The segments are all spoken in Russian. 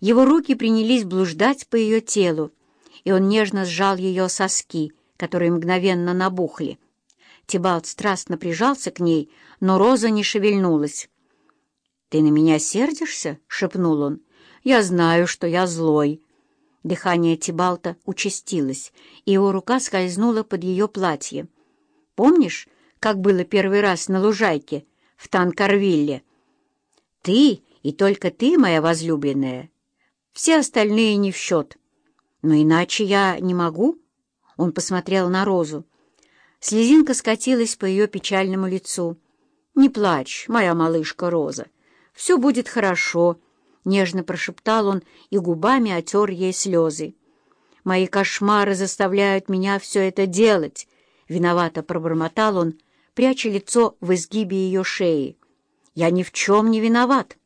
Его руки принялись блуждать по ее телу, и он нежно сжал ее соски, которые мгновенно набухли. Тибалт страстно прижался к ней, но Роза не шевельнулась. «Ты на меня сердишься?» — шепнул он. «Я знаю, что я злой». Дыхание Тибалта участилось, и его рука скользнула под ее платье. «Помнишь, как было первый раз на лужайке в Танкарвилле? Ты и только ты, моя возлюбленная. Все остальные не в счет. Но иначе я не могу». Он посмотрел на Розу. Слезинка скатилась по ее печальному лицу. «Не плачь, моя малышка Роза. Все будет хорошо». Нежно прошептал он и губами отер ей слезы. «Мои кошмары заставляют меня все это делать!» Виновато пробормотал он, пряча лицо в изгибе ее шеи. «Я ни в чем не виноват!»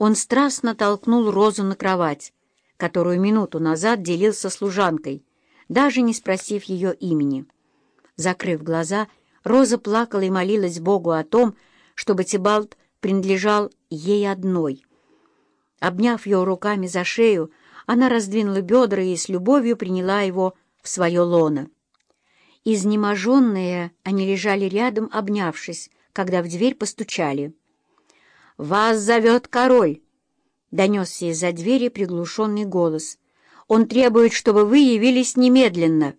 Он страстно толкнул Розу на кровать, которую минуту назад делил со служанкой, даже не спросив ее имени. Закрыв глаза, Роза плакала и молилась Богу о том, чтобы Тибалт принадлежал ей одной — Обняв его руками за шею, она раздвинула бедра и с любовью приняла его в свое лоно. Изнеможенные, они лежали рядом, обнявшись, когда в дверь постучали. «Вас зовет король!» — донесся из-за двери приглушенный голос. «Он требует, чтобы вы явились немедленно».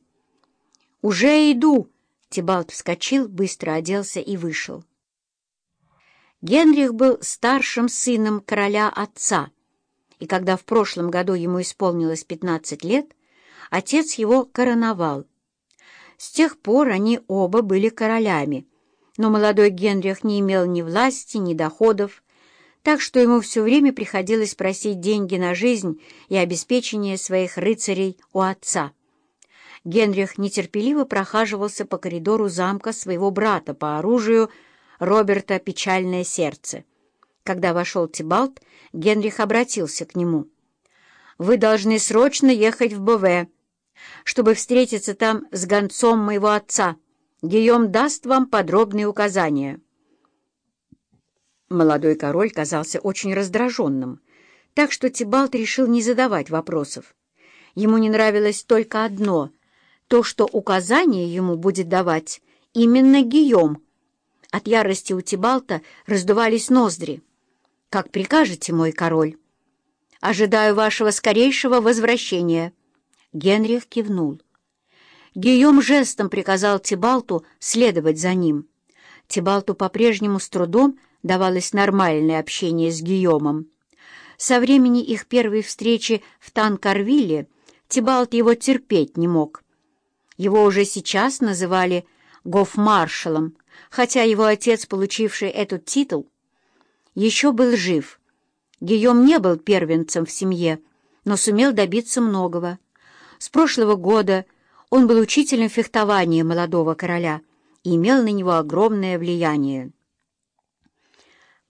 «Уже иду!» — Тибалт вскочил, быстро оделся и вышел. Генрих был старшим сыном короля отца, и когда в прошлом году ему исполнилось 15 лет, отец его короновал. С тех пор они оба были королями, но молодой Генрих не имел ни власти, ни доходов, так что ему все время приходилось просить деньги на жизнь и обеспечение своих рыцарей у отца. Генрих нетерпеливо прохаживался по коридору замка своего брата по оружию, Роберта «Печальное сердце». Когда вошел Тибалт, Генрих обратился к нему. «Вы должны срочно ехать в Бове, чтобы встретиться там с гонцом моего отца. Гийом даст вам подробные указания». Молодой король казался очень раздраженным, так что Тибалт решил не задавать вопросов. Ему не нравилось только одно — то, что указания ему будет давать именно Гийом, от ярости у Тибалта раздувались ноздри. «Как прикажете, мой король?» «Ожидаю вашего скорейшего возвращения». Генрих кивнул. Гийом жестом приказал Тибалту следовать за ним. Тибалту по-прежнему с трудом давалось нормальное общение с Гийомом. Со времени их первой встречи в Танкарвилле Тибалт его терпеть не мог. Его уже сейчас называли гофмаршалом, хотя его отец, получивший этот титул, еще был жив. Гийом не был первенцем в семье, но сумел добиться многого. С прошлого года он был учителем фехтования молодого короля и имел на него огромное влияние.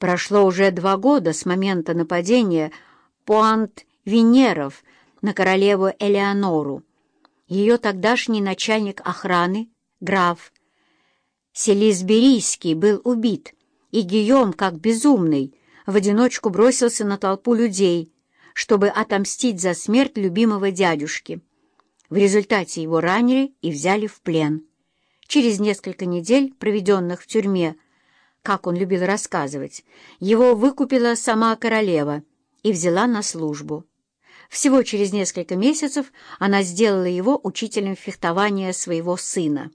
Прошло уже два года с момента нападения Пуант-Венеров на королеву Элеонору. Ее тогдашний начальник охраны, граф Селисберийский был убит, и Гийом, как безумный, в одиночку бросился на толпу людей, чтобы отомстить за смерть любимого дядюшки. В результате его ранили и взяли в плен. Через несколько недель, проведенных в тюрьме, как он любил рассказывать, его выкупила сама королева и взяла на службу. Всего через несколько месяцев она сделала его учителем фехтования своего сына.